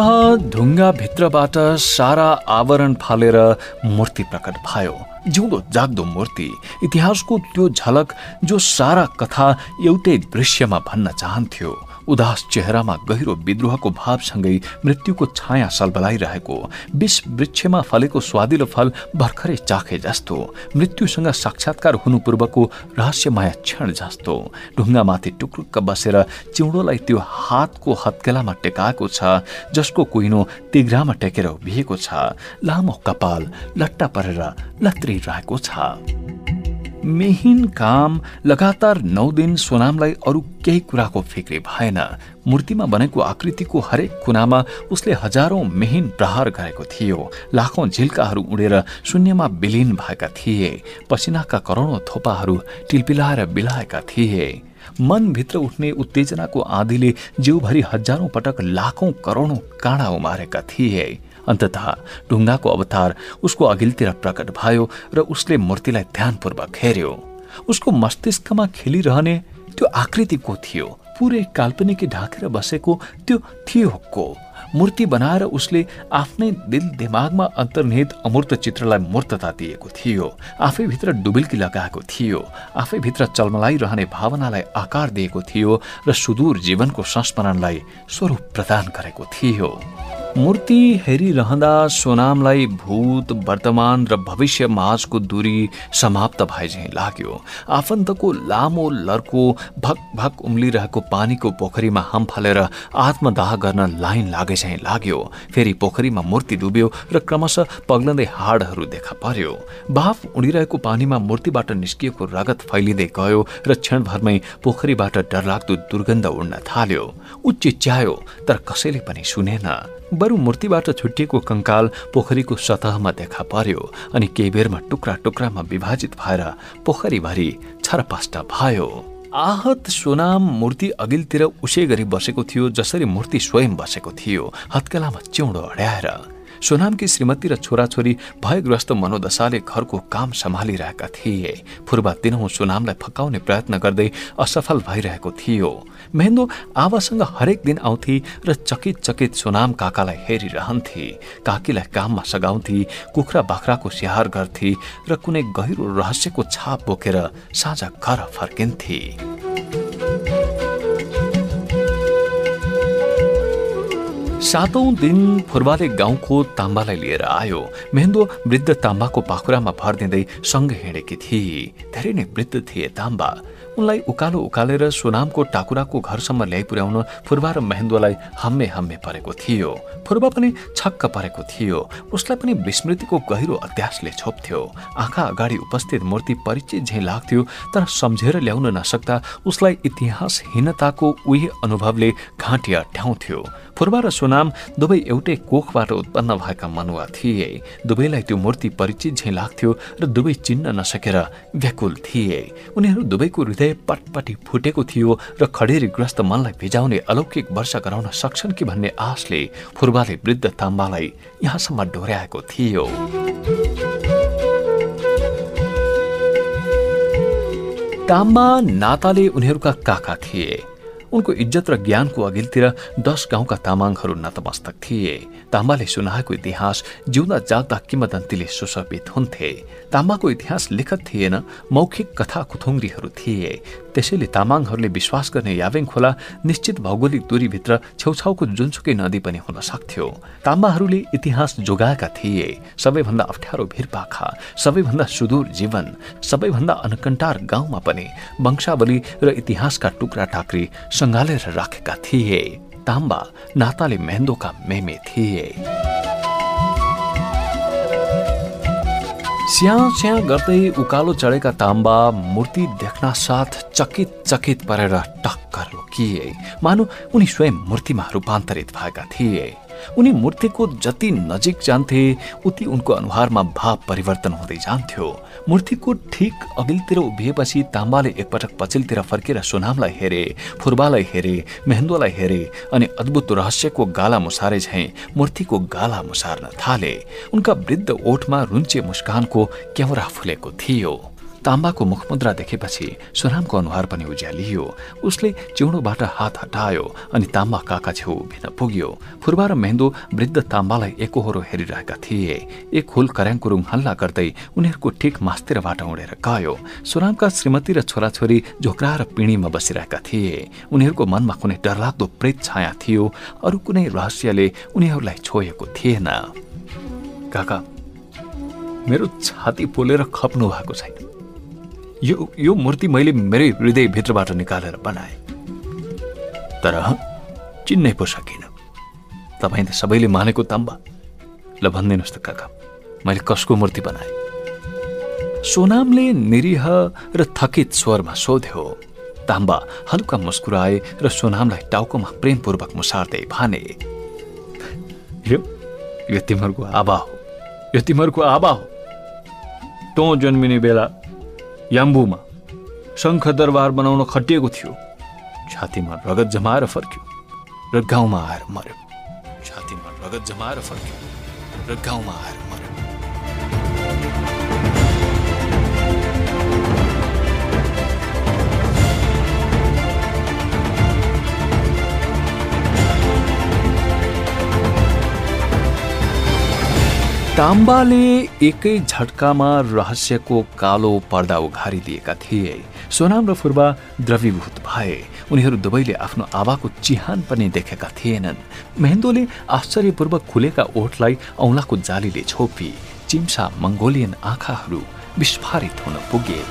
ढुङ्गा भित्रबाट सारा आवरण फालेर मूर्ति प्रकट भयो। जिउँदो जाग्दो मूर्ति इतिहासको त्यो झलक जो सारा कथा एउटै दृश्यमा भन्न चाहन्थ्यो। उदास चेहरामा गहिरो विद्रोहको भावसँगै मृत्युको छाया सलबलाइरहेको विष वृक्षमा फलेको स्वादिलो फल भर्खरै चाखे जस्तो मृत्युसँग साक्षात्कार हुनु पूर्वको रहस्यमय क्षण जस्तो। ढुङ्गामाथि टुक्रुक्क बसेर चिउँडोलाई त्यो हातको हत्केलामा टेकाएको छ जसको कुहिनो तिग्रामा टेकेर उभिएको छ लामो कपाल लट्टा परेर लत्रिरहेको छ। मेहिन काम लगातार नौ दिन सोनामलाई अरू केही कुराको फिक्री भएन। मूर्तिमा बनेको आकृतिको हरेक कुनामा उसले हजारौं मेहिन प्रहार गरेको थियो। लाखौं झिल्काहरू उडेर शून्यमा विलिन भएका थिए। पसिनाका करोडौं थोपाहरू टिलपिलाएर बिलाएका थिए। मनभित्र उठ्ने उत्तेजनाको आँधीले जिउभरि हजारौं पटक लाखौं करोडौं काँडा उमारेका थिए। अन्तत ढुङ्गाको अवतार उसको अघिल्तिर प्रकट भयो र उसले मूर्तिलाई ध्यानपूर्वक हेर्यो उसको मस्तिष्कमा खेलिरहने त्यो आकृति को थियो? पुरै काल्पनिक ढाकेर बसेको त्यो थियो को? मूर्ति बनाएर उसले आफ्नै दिल दिमागमा अन्तर्निहित अमूर्त चित्रलाई मूर्तता दिएको थियो। आफैभित्र डुबिल्की लगाएको थियो। आफैभित्र चलमलाइरहने भावनालाई आकार दिएको थियो र सुदूर जीवनको संस्मरणलाई स्वरूप प्रदान गरेको थियो। मूर्ति हेरिरहँदा सोनामलाई भूत वर्तमान र भविष्य माझको दूरी समाप्त भए झैँ लाग्यो। आफन्तको लामो लर्को भक भक उम्लिरहेको पानीको पोखरीमा हाम फालेर आत्मदाह गर्न लाइन लागे झैँ लाग्यो। फेरि पोखरीमा मूर्ति डुब्यो र क्रमशः पग्लँदै हाडहरू देखा पर्यो। बाफ उडिरहेको पानीमा मूर्तिबाट निस्किएको रगत फैलिँदै गयो र क्षणभरमै पोखरीबाट डरलाग्दो दुर्गन्ध उड्न थाल्यो। ऊ चिच्यायो तर कसैले पनि सुनेन। बरु मूर्तिबाट छुट्टिएको कंकाल पोखरीको सतहमा देखा पर्यो अनि केही बेरमा टुक्रा टुक्रामा विभाजित भएर पोखरीभरि छरपाष्ट भयो। आहत सोनाम मूर्ति अघिल्तिर उसै गरी बसेको थियो जसरी मूर्ति स्वयं बसेको थियो हत्केलामा चिउँडो अड्याएर। सोनामकी श्रीमती र छोराछोरी भयग्रस्त मनोदशाले घरको काम सम्हालिरहेका थिए। फुर्बा दिनहुँ सोनामलाई फकाउने प्रयत्न गर्दै असफल भइरहेको थियो। मेहेन्दो आवासँग हरेक दिन आउँथे र चकित चकित सोनाम काकालाई हेरिरहन्थे। काकीलाई काममा सघाउँथे कुखुरा बाख्राको स्याहार गर्थे र कुनै गहिरो रहस्यको छाप बोकेर साँझ घर फर्किन्थे। सातौं दिन फुर्बाले गाउँको ताम्बालाई लिएर आयो। मेहेन्दो वृद्ध ताम्बाको पाखुरामा भर दिँदै सँगै हिँडेकी थिए। धेरै नै वृद्ध थिए ताम्बा। उनलाई उकालो उकालेर सोनामको टाकुराको घरसम्म ल्याइ पुर्याउन फुर्बा र महेन्द्रलाई हम्मे हम्मे परेको थियो। फुर्बा पनि छक्क परेको थियो। उसलाई पनि विस्मृतिको गहिरो अध्यासले छोप्थ्यो। आँखा अगाडि उपस्थित मूर्ति परिचित झैँ लाग्थ्यो तर सम्झेर ल्याउन नसक्दा उसलाई इतिहासहीनताको उही अनुभवले घाँटी अठ्याउँथ्यो फुर्बा र सोनाम दुवै एउटै कोखबाट उत्पन्न भएका मनुवा थिए। दुवैलाई त्यो मूर्ति परिचित झैँ लाग्थ्यो र दुवै चिन्न नसकेर व्याकुल थिए। उनीहरू दुवैको हृदय पटपटी फुटेको थियो र खडेरीग्रस्त मनलाई भिजाउने अलौकिक वर्षा गराउन सक्छन् कि भन्ने आशले फुर्बाले वृद्ध ताम्बालाई यहाँसम्म डोर्याएको थियो। ताम्बा नाताले उनीहरूका काका थिए। उनको इज्जत र ज्ञानको अघिल्तिर दश गाउँका तामाङहरू नतमस्तक थिए। ताम्बाले सुनाएको इतिहास जिउँदा जाग्दा किम्बदन्तीले सुशोभित हुन्थे। ताम्बाको इतिहास लिखत थिएन मौखिक कथा कुथुङ्ग्रीहरू थिए। त्यसैले तामाङहरूले विश्वास गर्ने यावेङ खोला निश्चित भौगोलिक दूरीभित्र छेउछाउको जुनसुकै नदी पनि हुन सक्थ्यो। ताम्बाहरूले इतिहास जोगाएका थिए। सबैभन्दा अप्ठ्यारो भिरपाखा सबैभन्दा सुदूर जीवन सबैभन्दा अनकन्टार गाउँमा पनि वंशावली र इतिहासका टुक्रा टाक्री सङ्घालेर राखेका थिए। ताम्बा नाताले मेहेन्दोका मेमे थिए। स्या स्या गर्दै उकालो चढेका ताम्बा मूर्ति देख्न साथ चकित चकित परेर टक्कर रोकिए मानु उनी स्वयं मूर्तिमा रूपान्तरित भएका थिए। उनी मूर्तिको जति नजिक जान्थे उति उनको अनुहारमा भाव परिवर्तन हुँदै जान्थ्यो। मूर्तिको ठिक अघिल्तिर उभिएपछि ताम्बाले एकपटक पछिल्तिर फर्केर सोनामलाई हेरे फुर्बालाई हेरे मेहेन्दोलाई हेरे अनि अद्भुत रहस्यको गाला मुसारे झैँ मूर्तिको गाला मुसार्न थाले। उनका वृद्ध ओठमा रुन्चे मुस्कानको क्याउरा फुलेको थियो। ताम्बाको मुखमुद्रा देखेपछि सोनामको अनुहार पनि उज्यालियो। उसले चिउडोबाट हात हटायो अनि ताम्बा काका छेउ उभिन पुग्यो। फुर्बा र मेहेन्दो वृद्ध ताम्बालाई एकहोरो हेरिरहेका थिए। एक हुल कर्याङकुरुङ हल्ला गर्दै उनीहरूको ठिक मास्तिरबाट उडेर गयो। सोनामका श्रीमती र छोराछोरी झोक्रा र पिँढीमा बसिरहेका थिए। उनीहरूको मनमा कुनै डरलाग्दो प्रेत छाया थियो। अरू कुनै रहस्यले उनीहरूलाई छोएको थिएन। काका मेरो छाती पोलेर खप्नु भएको छैन। यो यो मूर्ति मैले मेरै हृदयभित्रबाट निकालेर बनाएँ। तर चिन्नै पो सकिनँ। तपाईँले सबैले मानेको ताम्बा। ल भनिदिनुहोस् त काका मैले कसको मूर्ति बनाएँ? सोनामले निरीह र थकित स्वरमा सोध्यो ताम्बा हल्का मुस्कुराए र सोनामलाई टाउकोमा प्रेमपूर्वक मुसार्दै भने यो यो तिमीहरूको आबा हो यो तिमीहरूको आबा हो। तँ जन्मिने बेला याम्बुमा शङ्ख दरबार बनाउन खटिएको थियो। छातीमा रगत जमाएर फर्क्यो र गाउँमा आएर मर्यो छातीमा रगत जमाएर फर्क्यो र गाउँमा आएर ताम्बाले एकै झट्कामा रहस्यको कालो पर्दा उघारिदिएका थिए। सोनाम र फुर्बा द्रवीभूत भए। उनीहरू दुवैले आफ्नो आवाको चिहान पनि देखेका थिएनन्। मेहेन्दोले आश्चर्यपूर्वक खुलेका ओठलाई औंलाको जालीले छोपी। चिम्सा मङ्गोलियन आँखाहरू विस्फारित हुन पुगे।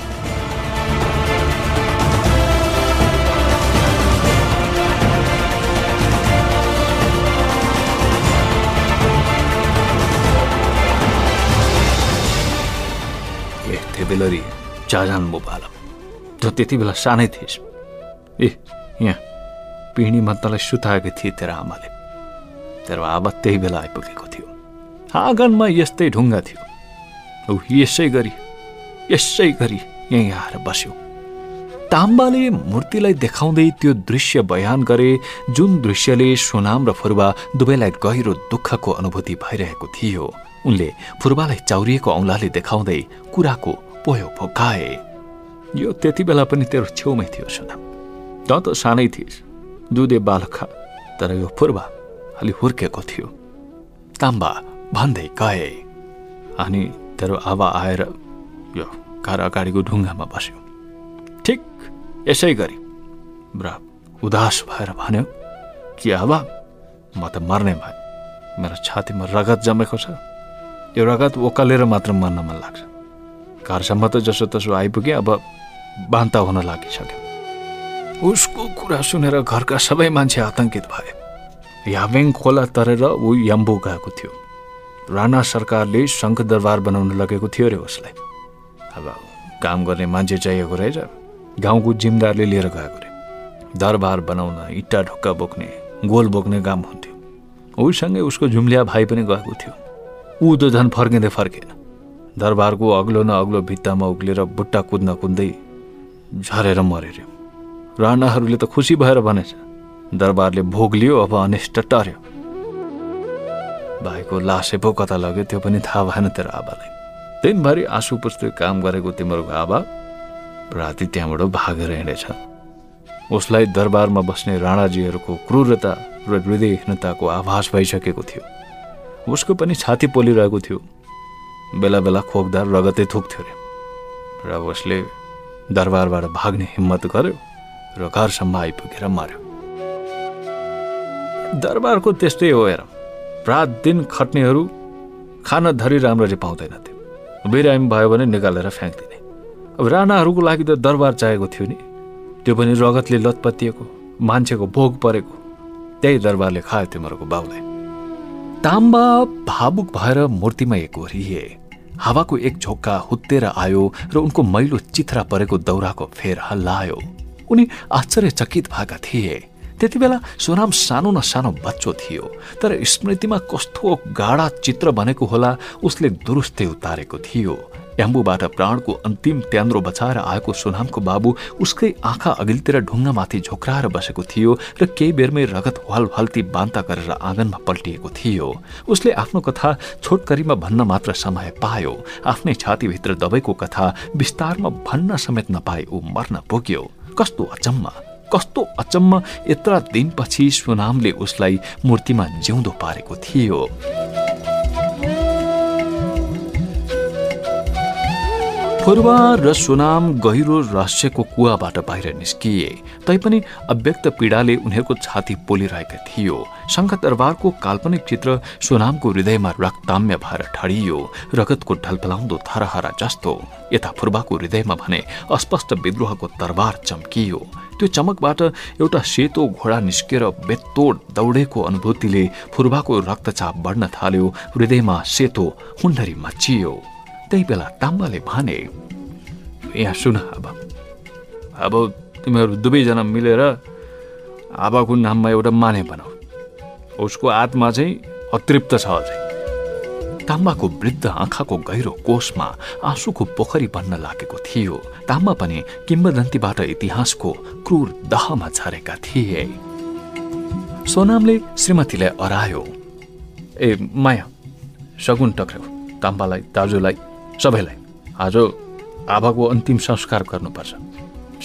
बेलरी चाजान मोबालम। त त्यति बेला सानै थिइस्। ए यहाँ पिँढीमा तँलाई सुताएको थिए तेरो आमाले। तेरो आमा त्यही बेला आइपुगेको थियो। आँगनमा यस्तै ढुङ्गा थियो। ऊ यसै गरी यसै गरी यहीँ आएर बस्यो। ताम्बाले मूर्तिलाई देखाउँदै त्यो दृश्य बयान गरे जुन दृश्यले सोनाम र फुर्बा दुवैलाई गहिरो दुःखको अनुभूति भइरहेको थियो उनले फुर्बालाई चाउरिएको औंलाले देखाउँदै कुराको पोयो भोकाए यो त्यति बेला पनि तेरो छेउमै थियो सुना त त सानै थिइस् दुधे बालखा तर यो फुर्बा अलि हुर्केको थियो ताम्बा भन्दै गए अनि तेरो आवा आएर यो कार अगाडिको ढुङ्गामा बस्यो ठिक यसै गरी र उदास भएर भन्यो कि आवा म त मर्ने भए मेरो छातीमा रगत जमेको छ यो रगत ओकालेर मात्र मर्न मन लाग्छ घरसम्म त जसो तसो आइपुगे अब बान्ता हुन लागिसक्यो। उसको कुरा सुनेर घरका सबै मान्छे आतंकित भए। याबेङ खोला तरेर ऊ यम्बु गएको थियो। राणा सरकारले शङ्ख दरबार बनाउन लगेको थियो अरे उसलाई। अब काम गर्ने मान्छे चाहिएको रहेछ। गाउँको जिम्दारले लिएर गएको रे। दरबार बनाउन इट्टा ढुक्का बोक्ने गोल बोक्ने काम हुन्थ्यो। उसँगै उसको झुम्लिया भाइ पनि गएको थियो। ऊ त झन् फर्किँदै फर्केन। दरबारको अग्लो न अग्लो भित्तामा उक्लेर बुट्टा कुद्न कुद्दै झरेर मर्यो राणाहरूले त खुसी भएर भनेछ दरबारले भोग लियो अब अनिष्ट टर्यो। भाइको लासै पो कता लग्यो त्यो पनि थाहा भएन तेरो आबालाई दिनभरि आँसु पुस्दै काम गरेको तिम्रो आबा राति त्यहाँबाट भागेर हिँडेछ। उसलाई दरबारमा बस्ने राणाजीहरूको क्रूरता र हृदयहीनताको आभास भइसकेको थियो। उसको पनि छाती पोलिरहेको थियो। बेला बेला खोक्दा रगतै थुक्थ्यो अरे र उसले दरबारबाट भाग्ने हिम्मत गर्यो र घरसम्म आइपुगेर मर्यो। दरबारको त्यस्तै हो हेर। रात दिन खट्नेहरू खान धरी राम्ररी पाउँदैनथ्यो बिरामी भयो भने निकालेर फ्याँक्दिने। अब राणाहरूको लागि त दरबार चाहिएको थियो नि। त्यो पनि रगतले लतपतिएको मान्छेको भोग परेको। त्यही दरबारले खायो तिमीहरूको बाउलाई। ताम्बा भावुक भएर मूर्तिमा एकोरिए हावाको एक झोक्का हुत्तेर आयो र उनको मैलो चिथरा परेको दौराको फेर हल्लायो। उनी आश्चर्यचकित भएका थिए। त्यति बेला सोनाम सानो न सानो बच्चो थियो तर स्मृतिमा कस्तो गाडा चित्र बनेको होला उसले दुरुस्तै उतारेको थियो। याम्बुबाट प्राणको अन्तिम त्यान्द्रो बचाएर आएको सोनामको बाबु उसकै आँखा अघिल्तिर ढुङ्गामाथि झोक्राएर बसेको थियो र केही बेरमै रगत हल बान्ता गरेर आँगनमा पल्टिएको थियो। उसले आफ्नो कथा छोटकरीमा भन्न मात्र समय पायो। आफ्नै छातीभित्र दबाईको कथा विस्तारमा भन्न समेत नपाए ऊ मर्न पुग्यो। कस्तो अचम्म कस्तो अचम्म यत्र दिनपछि सुनामले उसलाई मूर्तिमा जिउँदो पारेको थियो। फुर्वा र सुनाम गहिरो रहस्यको कुवाबाट बाहिर निस्किए। तैपनि अव्यक्त पीडाले उनीहरूको छाती पोलिरहेका थियो। शङ्ख दरबारको काल्पनिक चित्र सुनामको हृदयमा रक्ताम्य भएर ठडियो। रगतको ढलपलाउँदो थरहरा जस्तो। यता फुर्बाको हृदयमा भने अस्पष्ट विद्रोहको तरबार चम्कियो। त्यो चमकबाट एउटा सेतो घोडा निस्केर बेतोड दौडेको अनुभूतिले फुर्बाको रक्तचाप बढ्न थाल्यो। हृदयमा सेतो हुन्डरी मचियो त्यही बेला ताम्बाले भने यहाँ सुन अब अब तिमीहरू दुवैजना मिलेर आबाको नाममा एउटा माने बनाऊ। उसको आत्मा चाहिँ अतृप्त छ अझै। ताम्बाको वृद्ध आँखाको गहिरो कोषमा आँसुको पोखरी बन्न लागेको थियो। ताम्बा पनि किम्बदन्तीबाट इतिहासको क्रूर दहमा झरेका थिए। सोनामले श्रीमतीलाई अरायो ए माया सगुन टक्र्याउ ताम्बालाई दाजुलाई सबैलाई आज आभाको अन्तिम संस्कार गर्नुपर्छ।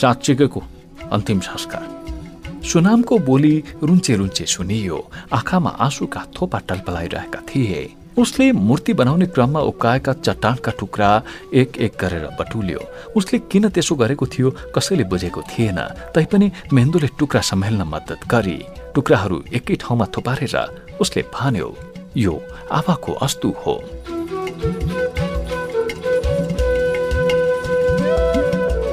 साँच्चीकैको अन्तिम संस्कार। सुनामको बोली रुन्चे रुन्चे सुनियो। आँखामा आँसुका थोपा टल्पलाइरहेका थिए। उसले मूर्ति बनाउने क्रममा उकाएका चट्टानका टुक्रा एक एक गरेर बटुल्यो। उसले किन त्यसो गरेको थियो कसैले बुझेको थिएन। तैपनि मेन्दुले टुक्रा सम्हाल्न मद्दत गरी टुक्राहरू एकै ठाउँमा थुपारेर उसले भन्यो यो आवाको अस्तु हो।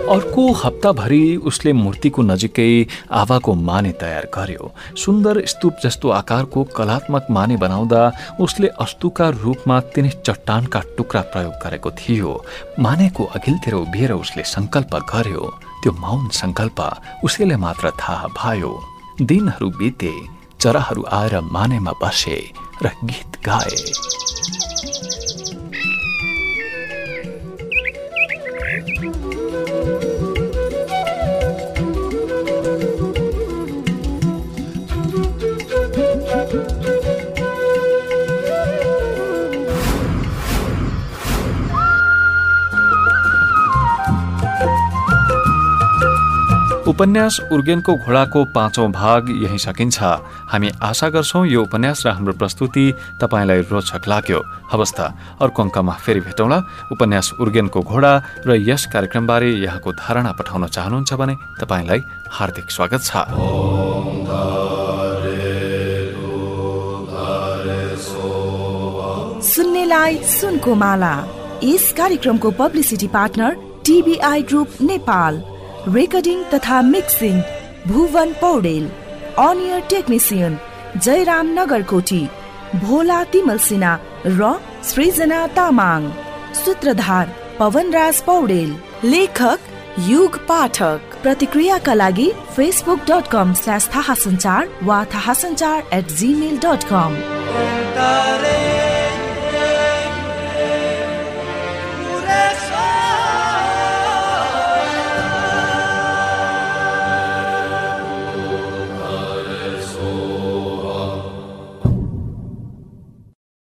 अर्को हप्ताभरि उसले मूर्तिको नजिकै आवाको माने तयार गर्यो। सुन्दर स्तूप जस्तो आकारको कलात्मक माने बनाउँदा उसले अस्तुका रूपमा तिनै चट्टानका टुक्रा प्रयोग गरेको थियो। मानेको अघिल्तिर उभिएर उसले सङ्कल्प गर्यो। त्यो मौन सङ्कल्प उसैले मात्र थाहा भयो। दिनहरू बिते चराहरू आएर मानेमा बसे र गीत गाए। उपन्यास उर्गेनको घोडाको पाँचौँ भाग यही सकिन्छ। हामी आशा गर्छौँ यो उपन्यास र हाम्रो प्रस्तुति तपाईँलाई रोचक लाग्यो। अवस्था अर्को अङ्कमा फेरि भेटौँला। उपन्यास उर्गेनको घोडा र यस कार्यक्रमबारे यहाँको धारणा पठाउन चाहनुहुन्छ भने तपाईँलाई हार्दिक स्वागत छ। सुनको माला। यस कार्यक्रमको publicity partner TBI group Nepal. Recording तथा मिक्सिङ भुवन पौडेल अनियर टेक्निसियन जयराम नगरकोटी, भोला तिमल सिन्हा, र सृजना तामाङ, सूत्रधार पवनराज पौडेल, लेखक, युग पाठक। प्रतिक्रियाका लागि फेसबुक डट कम स्ल्यास थाहा सञ्चार वा थाहा सञ्चार एट जिमेल डट कम